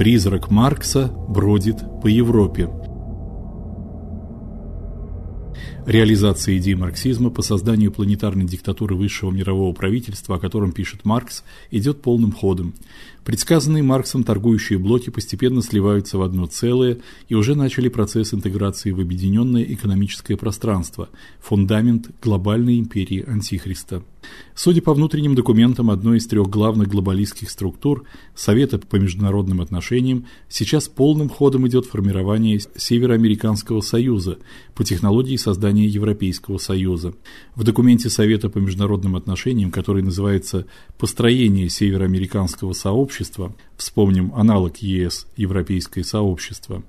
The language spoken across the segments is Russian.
Призрак Маркса бродит по Европе. Реализация идей марксизма по созданию планетарной диктатуры высшего мирового правительства, о котором пишет Маркс, идет полным ходом. Предсказанные Марксом торгующие блоки постепенно сливаются в одно целое и уже начали процесс интеграции в объединенное экономическое пространство, фундамент глобальной империи Антихриста. Судя по внутренним документам одной из трех главных глобалистских структур Совета по международным отношениям, сейчас полным ходом идет формирование Североамериканского союза по технологии создания Европейского союза. В документе Совета по международным отношениям, который называется Построение Североамериканского сообщества, вспомним аналог ЕС Европейское сообщество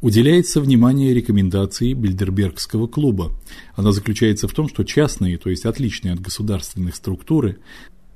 уделяется внимание рекомендации Бильдербергского клуба. Она заключается в том, что частные, то есть отличные от государственных структуры,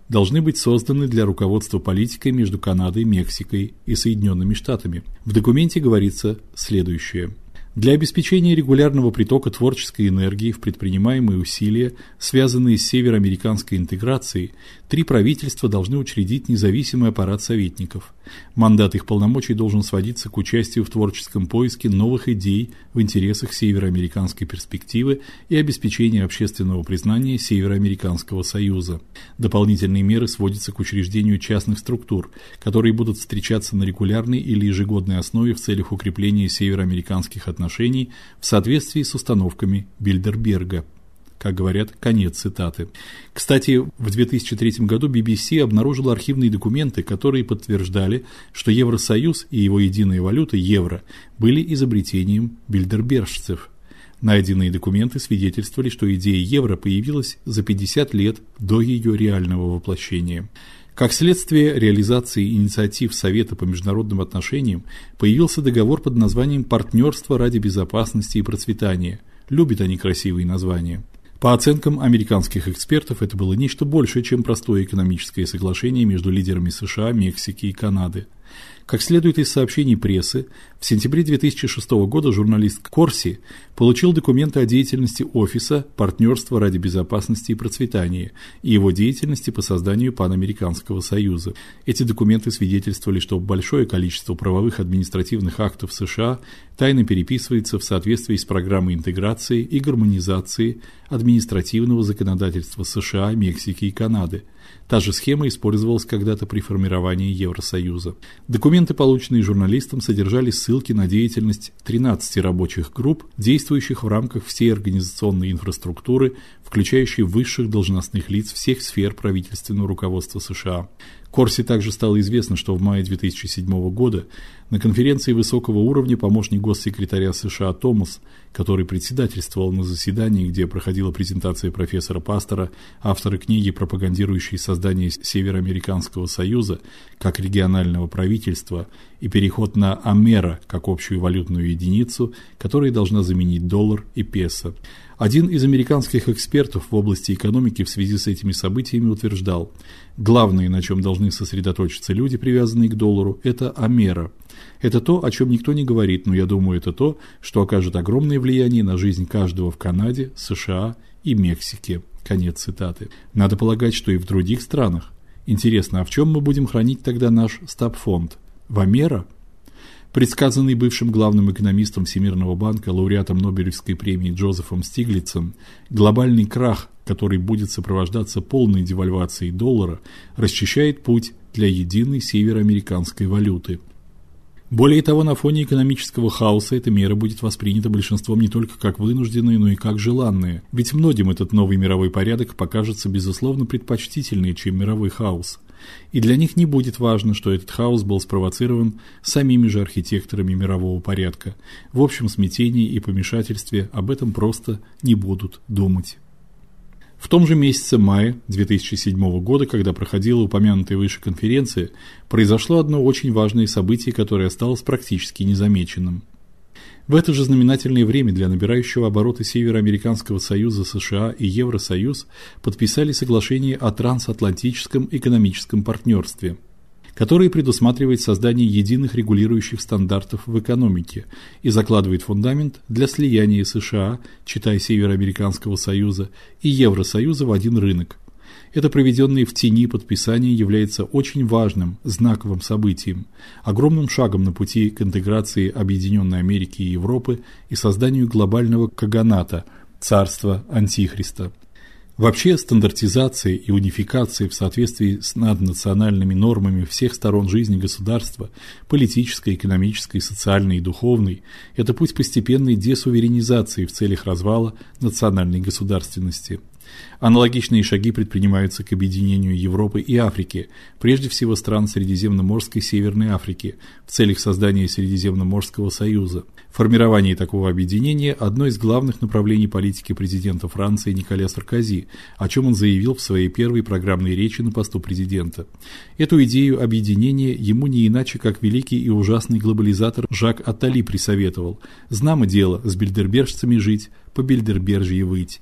должны быть созданы для руководства политикой между Канадой, Мексикой и Соединенными Штатами. В документе говорится следующее: для обеспечения регулярного притока творческой энергии в предпринимаемые усилия, связанные с североамериканской интеграцией, три правительства должны учредить независимый аппарат советников. Мандат их полномочий должен сводиться к участию в творческом поиске новых идей в интересах североамериканской перспективы и обеспечения общественного признания Североамериканского союза. Дополнительные меры сводятся к учреждению частных структур, которые будут встречаться на регулярной или ежегодной основе в целях укрепления североамериканских отношений отношений в соответствии с установками Бильдерберга. Как говорят, конец цитаты. Кстати, в 2003 году BBC обнаружила архивные документы, которые подтверждали, что Евросоюз и его единая валюта евро были изобретением бильдербержцев. Найденные документы свидетельствовали, что идея евро появилась за 50 лет до ее реального воплощения. Как следствие реализации инициатив Совета по международным отношениям появился договор под названием Партнерство ради безопасности и процветания. Любят они красивые названия. По оценкам американских экспертов, это было нечто большее, чем простое экономическое соглашение между лидерами США, Мексики и Канады. Как следует из сообщений прессы, в сентябре 2006 года журналист Корси получил документы о деятельности офиса Партнерства ради безопасности и процветания и его деятельности по созданию панамериканского союза. Эти документы свидетельствовали, что большое количество правовых административных актов США тайно переписывается в соответствии с программой интеграции и гармонизации административного законодательства США, Мексики и Канады. Та же схема использовалась когда-то при формировании Евросоюза. Документы, полученные журналистом, содержали ссылки на деятельность 13 рабочих групп, действующих в рамках всей организационной инфраструктуры, включающей высших должностных лиц всех сфер правительственного руководства США. Корси также стало известно, что в мае 2007 года на конференции высокого уровня помощник госсекретаря США Томас, который председательствовал на заседании, где проходила презентация профессора Пастора, автора книги, пропагандирующей создание Североамериканского союза как регионального правительства и переход на амера как общую валютную единицу, которая должна заменить доллар и песо. Один из американских экспертов в области экономики в связи с этими событиями утверждал: главное, на чем должны сосредоточиться люди, привязанные к доллару это амера. Это то, о чем никто не говорит, но я думаю, это то, что окажет огромное влияние на жизнь каждого в Канаде, США и Мексике. Конец цитаты. Надо полагать, что и в других странах. Интересно, а в чем мы будем хранить тогда наш стабфонд? В Амера? Предсказанный бывшим главным экономистом Всемирного банка, лауреатом Нобелевской премии Джозефом Стиглицем, глобальный крах, который будет сопровождаться полной девальвацией доллара, расчищает путь для единой североамериканской валюты. Более того, на фоне экономического хаоса эта мера будет воспринята большинством не только как вынужденная, но и как желанная. Ведь многим этот новый мировой порядок покажется безусловно предпочтительнее, чем мировой хаос и для них не будет важно, что этот хаос был спровоцирован самими же архитекторами мирового порядка. В общем смятении и помешательстве об этом просто не будут думать. В том же месяце мая 2007 года, когда проходила упомянутая выше конференция, произошло одно очень важное событие, которое осталось практически незамеченным. В это же знаменательное время для набирающего обороты Североамериканского союза США и Евросоюз подписали соглашение о трансатлантическом экономическом партнерстве, которое предусматривает создание единых регулирующих стандартов в экономике и закладывает фундамент для слияния США, читай Североамериканского союза, и Евросоюза в один рынок. Это проведенное в тени подписание является очень важным, знаковым событием, огромным шагом на пути к интеграции Объединенной Америки и Европы и созданию глобального каганата царства антихриста. Вообще стандартизация и унификация в соответствии с наднациональными нормами всех сторон жизни государства, политической, экономической, социальной и духовной это путь постепенной десуверенизации в целях развала национальной государственности. Аналогичные шаги предпринимаются к объединению Европы и Африки, прежде всего стран Средиземноморской Северной Африки, в целях создания Средиземноморского союза. Формирование такого объединения одно из главных направлений политики президента Франции Николя Саркози, о чем он заявил в своей первой программной речи на посту президента. Эту идею объединения ему не иначе как великий и ужасный глобализатор Жак Аттали присоветовал: "Знамо дело с бильдербержцами жить, по бильдербержье выть".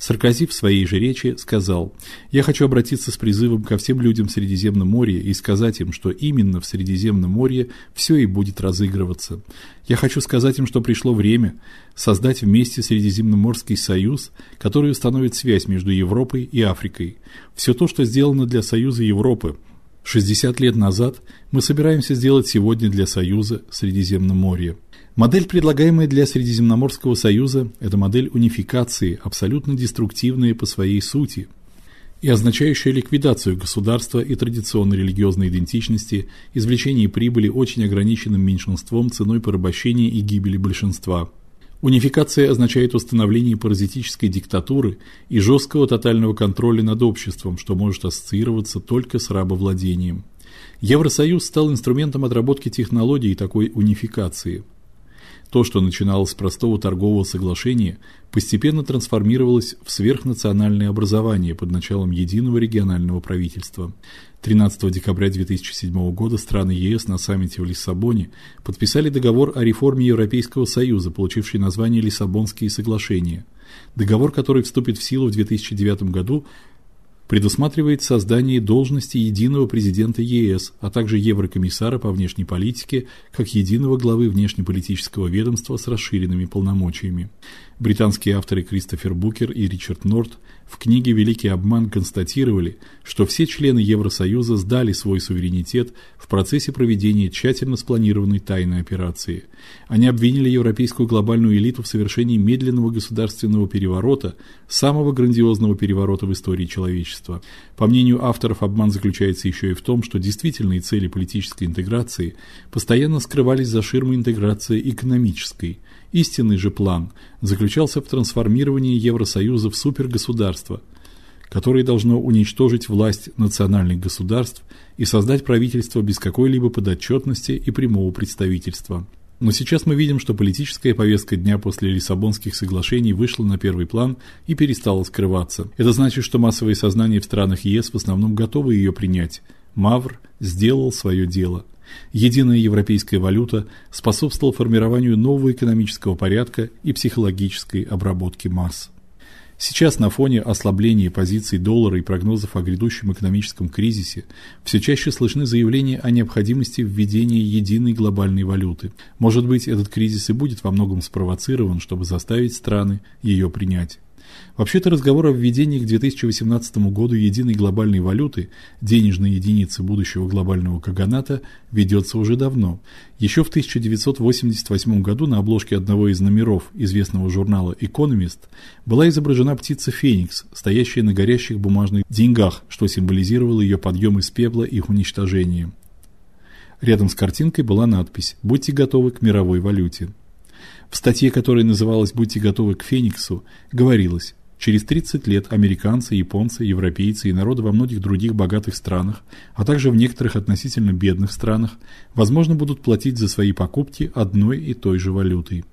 Саркози в своей же речи сказал: "Я хочу обратиться с призывом ко всем людям в Средиземном море и сказать им, что именно в Средиземном море все и будет разыгрываться. Я хочу сказать им, что пришло время создать вместе Средиземноморский союз, который установит связь между Европой и Африкой. Все то, что сделано для союза Европы 60 лет назад, мы собираемся сделать сегодня для союза Средиземноморья". Модель, предлагаемая для Средиземноморского союза это модель унификации, абсолютно деструктивная по своей сути и означающая ликвидацию государства и традиционной религиозной идентичности, извлечение прибыли очень ограниченным меньшинством ценой порабощения и гибели большинства. Унификация означает установление паразитической диктатуры и жесткого тотального контроля над обществом, что может ассоциироваться только с рабовладением. Евросоюз стал инструментом отработки технологий такой унификации – то, что начиналось с простого торгового соглашения, постепенно трансформировалось в сверхнациональное образование под началом единого регионального правительства. 13 декабря 2007 года страны ЕС на саммите в Лиссабоне подписали договор о реформе Европейского Союза, получивший название Лиссабонские соглашения. Договор, который вступит в силу в 2009 году, предусматривает создание должности единого президента ЕС, а также еврокомиссара по внешней политике, как единого главы внешнеполитического ведомства с расширенными полномочиями. Британские авторы Кристофер Букер и Ричард Норт в книге Великий обман констатировали, что все члены Евросоюза сдали свой суверенитет в процессе проведения тщательно спланированной тайной операции. Они обвинили европейскую глобальную элиту в совершении медленного государственного переворота, самого грандиозного переворота в истории человечества. По мнению авторов, обман заключается еще и в том, что действительные цели политической интеграции постоянно скрывались за ширмой интеграции экономической – Истинный же план заключался в трансформировании Евросоюза в супергосударство, которое должно уничтожить власть национальных государств и создать правительство без какой-либо подотчетности и прямого представительства. Но сейчас мы видим, что политическая повестка дня после Лиссабонских соглашений вышла на первый план и перестала скрываться. Это значит, что массовое сознание в странах ЕС в основном готовы ее принять. Мавр сделал свое дело. Единая европейская валюта способствовала формированию нового экономического порядка и психологической обработки масс. Сейчас на фоне ослабления позиций доллара и прогнозов о грядущем экономическом кризисе все чаще слышны заявления о необходимости введения единой глобальной валюты. Может быть, этот кризис и будет во многом спровоцирован, чтобы заставить страны ее принять. Вообще-то разговор о введении к 2018 году единой глобальной валюты, денежной единицы будущего глобального каганата, ведется уже давно. Еще в 1988 году на обложке одного из номеров известного журнала Economist была изображена птица Феникс, стоящая на горящих бумажных деньгах, что символизировало ее подъем из пепла и их уничтожение. Рядом с картинкой была надпись: "Будьте готовы к мировой валюте". В статье, которая называлась Будьте готовы к Фениксу, говорилось: Через 30 лет американцы, японцы, европейцы и народы во многих других богатых странах, а также в некоторых относительно бедных странах, возможно, будут платить за свои покупки одной и той же валютой.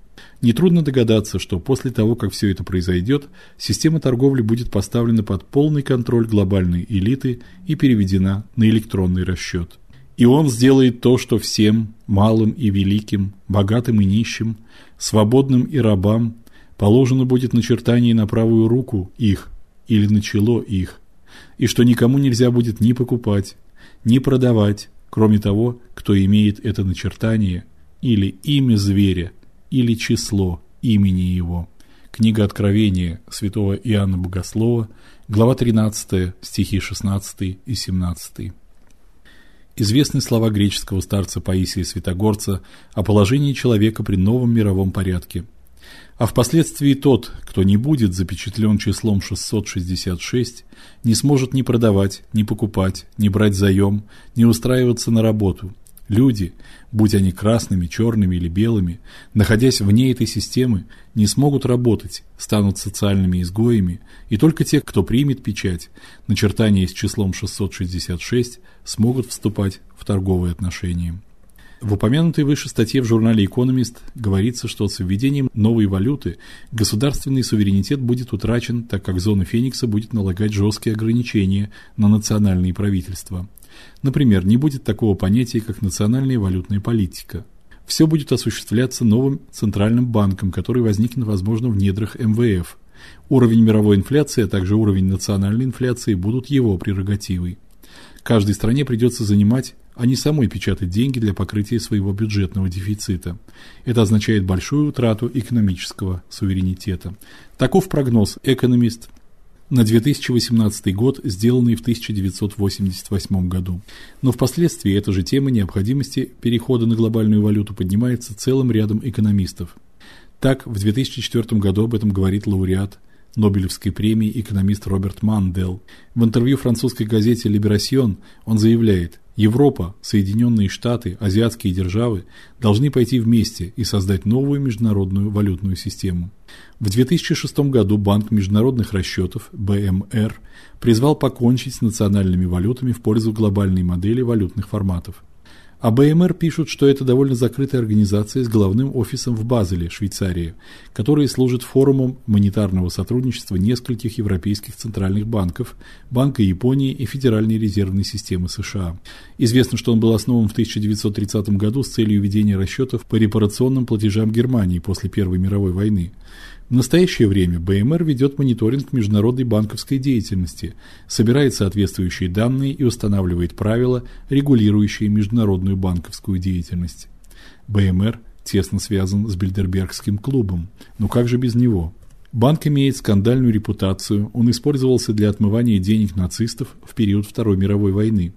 Нетрудно догадаться, что после того, как все это произойдет, система торговли будет поставлена под полный контроль глобальной элиты и переведена на электронный расчет. И он сделает то, что всем, малым и великим, богатым и нищим, свободным и рабам, положено будет начертание на правую руку их или на чело их, и что никому нельзя будет ни покупать, ни продавать, кроме того, кто имеет это начертание или имя зверя, или число имени его. Книга Откровения святого Иоанна Богослова, глава 13, стихи 16 и 17. Известны слова греческого старца Паисия Святогорца о положении человека при новом мировом порядке. А впоследствии тот, кто не будет запечатлен числом 666, не сможет ни продавать, ни покупать, ни брать заем, ни устраиваться на работу – Люди, будь они красными, черными или белыми, находясь вне этой системы, не смогут работать, станут социальными изгоями, и только те, кто примет печать, начертание с числом 666, смогут вступать в торговые отношения. В упомянутой выше статье в журнале Economist говорится, что с введением новой валюты государственный суверенитет будет утрачен, так как зона Феникса будет налагать жесткие ограничения на национальные правительства. Например, не будет такого понятия, как национальная валютная политика. Все будет осуществляться новым центральным банком, который возникнет, возможно, в недрах МВФ. Уровень мировой инфляции, а также уровень национальной инфляции будут его прерогативой. Каждой стране придется занимать, а не самой печатать деньги для покрытия своего бюджетного дефицита. Это означает большую утрату экономического суверенитета. Таков прогноз Economist на 2018 год, сделанный в 1988 году. Но впоследствии эта же тема необходимости перехода на глобальную валюту поднимается целым рядом экономистов. Так, в 2004 году об этом говорит лауреат Нобелевской премии экономист Роберт Мандел. В интервью французской газете Libération он заявляет: Европа, Соединенные Штаты, азиатские державы должны пойти вместе и создать новую международную валютную систему. В 2006 году Банк международных расчетов БМР призвал покончить с национальными валютами в пользу глобальной модели валютных форматов. А БМР пишут, что это довольно закрытая организация с главным офисом в Базеле, Швейцария, которая служит форумом монетарного сотрудничества нескольких европейских центральных банков, Банка Японии и Федеральной резервной системы США. Известно, что он был основан в 1930 году с целью ведения расчетов по репарационным платежам Германии после Первой мировой войны. В настоящее время БМР ведет мониторинг международной банковской деятельности, собирает соответствующие данные и устанавливает правила, регулирующие международную банковскую деятельность. БМР тесно связан с Бильдербергским клубом. Но как же без него? Банк имеет скандальную репутацию, он использовался для отмывания денег нацистов в период Второй мировой войны.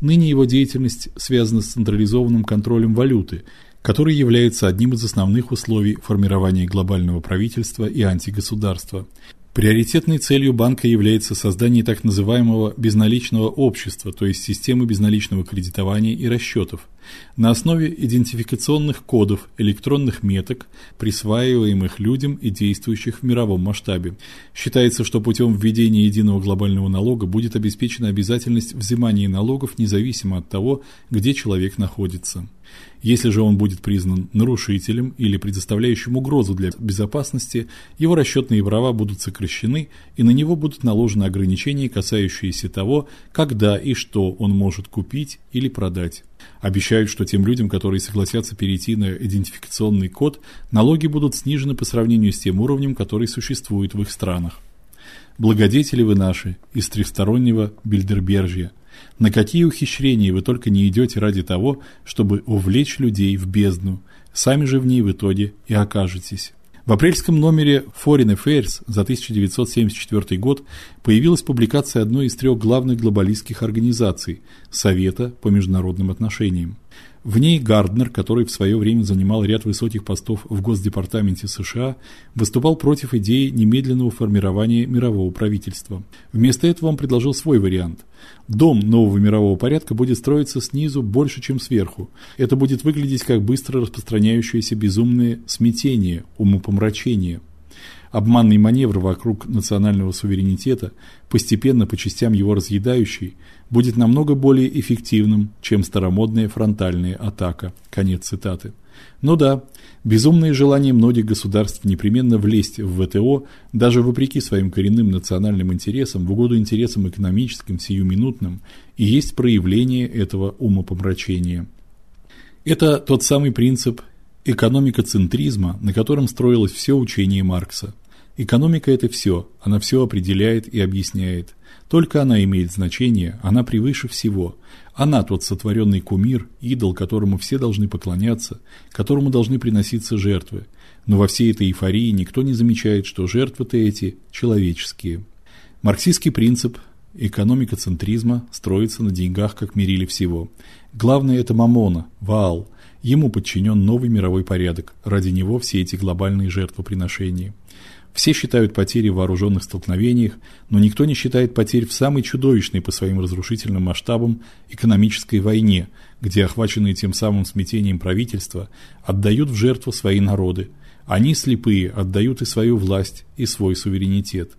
Ныне его деятельность связана с централизованным контролем валюты – который является одним из основных условий формирования глобального правительства и антигосударства. Приоритетной целью банка является создание так называемого безналичного общества, то есть системы безналичного кредитования и расчетов, на основе идентификационных кодов электронных меток, присваиваемых людям и действующих в мировом масштабе. Считается, что путем введения единого глобального налога будет обеспечена обязательность взимания налогов независимо от того, где человек находится. Если же он будет признан нарушителем или предоставляющим угрозу для безопасности, его расчетные права будут сокращены, и на него будут наложены ограничения, касающиеся того, когда и что он может купить или продать. Обещают, что тем людям, которые согласятся перейти на идентификационный код, налоги будут снижены по сравнению с тем уровнем, который существует в их странах. Благодетели вы наши из трехстороннего Бильдербержья, на какие ухищрения вы только не идете ради того, чтобы увлечь людей в бездну, сами же в ней в итоге и окажетесь. В апрельском номере Foreign Affairs за 1974 год появилась публикация одной из трех главных глобалистских организаций Совета по международным отношениям. В ней Гарднер, который в свое время занимал ряд высоких постов в Госдепартаменте США, выступал против идеи немедленного формирования мирового правительства. Вместо этого он предложил свой вариант. Дом нового мирового порядка будет строиться снизу больше, чем сверху. Это будет выглядеть как быстро распространяющееся безумное смятение, умопомрачение – обманный маневр вокруг национального суверенитета, постепенно по частям его разъедающий, будет намного более эффективным, чем старомодная фронтальная атака. Конец цитаты. Ну да, безумное желание многих государств непременно влезть в ВТО, даже вопреки своим коренным национальным интересам, в угоду интересам экономическим, сиюминутным, и есть проявление этого умопомрачения. Это тот самый принцип экономикоцентризма, на котором строилось все учение Маркса. Экономика это все, она все определяет и объясняет. Только она имеет значение, она превыше всего. Она тот сотворенный кумир, идол, которому все должны поклоняться, которому должны приноситься жертвы. Но во всей этой эйфории никто не замечает, что жертвы-то эти человеческие. Марксистский принцип экономика центризма строится на деньгах как мериле всего. Главное это мамона, ваал. Ему подчинен новый мировой порядок. Ради него все эти глобальные жертвоприношения. Все считают потери в вооруженных столкновениях, но никто не считает потерь в самой чудовищной по своим разрушительным масштабам экономической войне, где охваченные тем самым смятением правительства отдают в жертву свои народы. Они слепые отдают и свою власть, и свой суверенитет.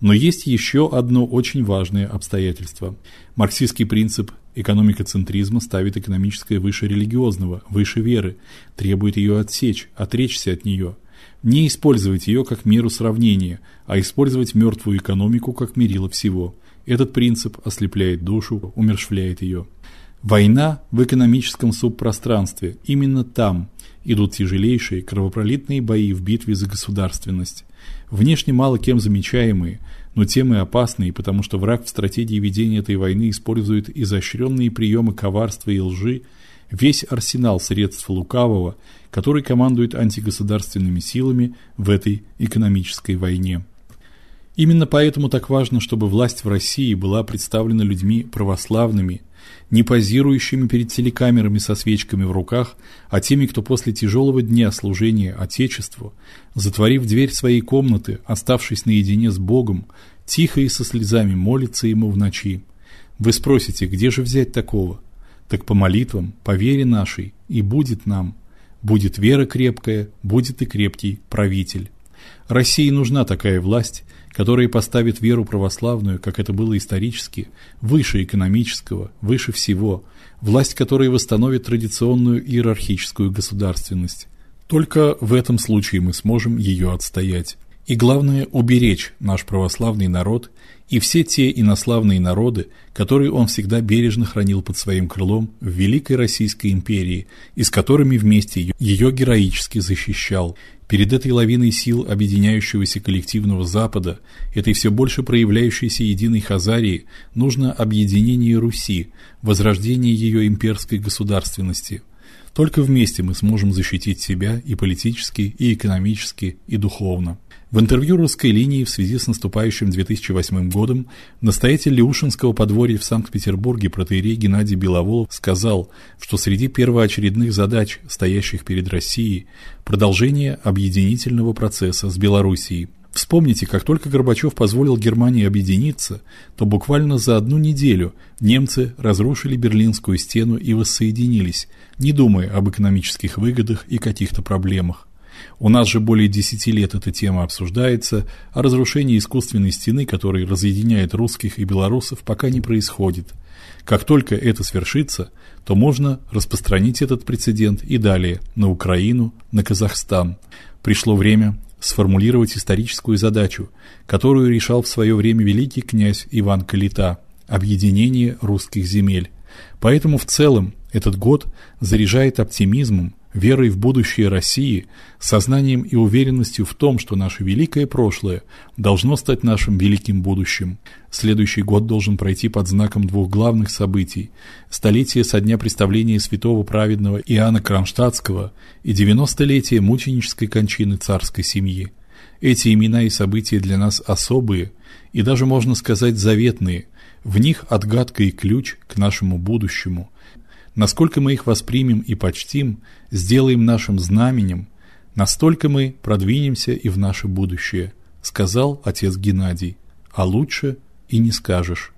Но есть еще одно очень важное обстоятельство. Марксистский принцип экономикоцентризма ставит экономическое выше религиозного, выше веры, требует ее отсечь, отречься от нее – не использовать ее как меру сравнения, а использовать мертвую экономику как мерило всего. Этот принцип ослепляет душу, умерщвляет ее. Война в экономическом субпространстве. Именно там идут тяжелейшие кровопролитные бои в битве за государственность. Внешне мало кем замечаемые, но тем и опасные, потому что враг в стратегии ведения этой войны использует изощренные приемы коварства и лжи, весь арсенал средств лукавого, который командует антигосударственными силами в этой экономической войне. Именно поэтому так важно, чтобы власть в России была представлена людьми православными, не позирующими перед телекамерами со свечками в руках, а теми, кто после тяжелого дня служения Отечеству, затворив дверь своей комнаты, оставшись наедине с Богом, тихо и со слезами молится ему в ночи. Вы спросите, где же взять такого? Так по молитвам, по вере нашей, и будет нам. Будет вера крепкая, будет и крепкий правитель. России нужна такая власть, которая поставит веру православную, как это было исторически, выше экономического, выше всего, власть, которая восстановит традиционную иерархическую государственность. Только в этом случае мы сможем ее отстоять. И главное уберечь наш православный народ и все те инославные народы, которые он всегда бережно хранил под своим крылом в великой Российской империи, и с которыми вместе ее, героически защищал. Перед этой лавиной сил объединяющегося коллективного Запада, этой все больше проявляющейся единой Хазарии, нужно объединение Руси, возрождение ее имперской государственности. Только вместе мы сможем защитить себя и политически, и экономически, и духовно. В интервью «Русской линии» в связи с наступающим 2008 годом настоятель Леушинского подворья в Санкт-Петербурге протоиерей Геннадий Беловолов сказал, что среди первоочередных задач, стоящих перед Россией, продолжение объединительного процесса с Белоруссией. Вспомните, как только Горбачев позволил Германии объединиться, то буквально за одну неделю немцы разрушили Берлинскую стену и воссоединились, не думая об экономических выгодах и каких-то проблемах. У нас же более 10 лет эта тема обсуждается, а разрушение искусственной стены, которая разъединяет русских и белорусов, пока не происходит. Как только это свершится, то можно распространить этот прецедент и далее на Украину, на Казахстан. Пришло время сформулировать историческую задачу, которую решал в свое время великий князь Иван Калита объединение русских земель. Поэтому в целом этот год заряжает оптимизмом, верой в будущее России, сознанием и уверенностью в том, что наше великое прошлое должно стать нашим великим будущим. Следующий год должен пройти под знаком двух главных событий: столетие со дня представления святого праведного Иоанна Кронштадтского и 90-летие мученической кончины царской семьи. Эти имена и события для нас особые и даже можно сказать заветные. В них отгадка и ключ к нашему будущему. Насколько мы их воспримем и почтим, сделаем нашим знаменем, настолько мы продвинемся и в наше будущее, сказал отец Геннадий. А лучше и не скажешь.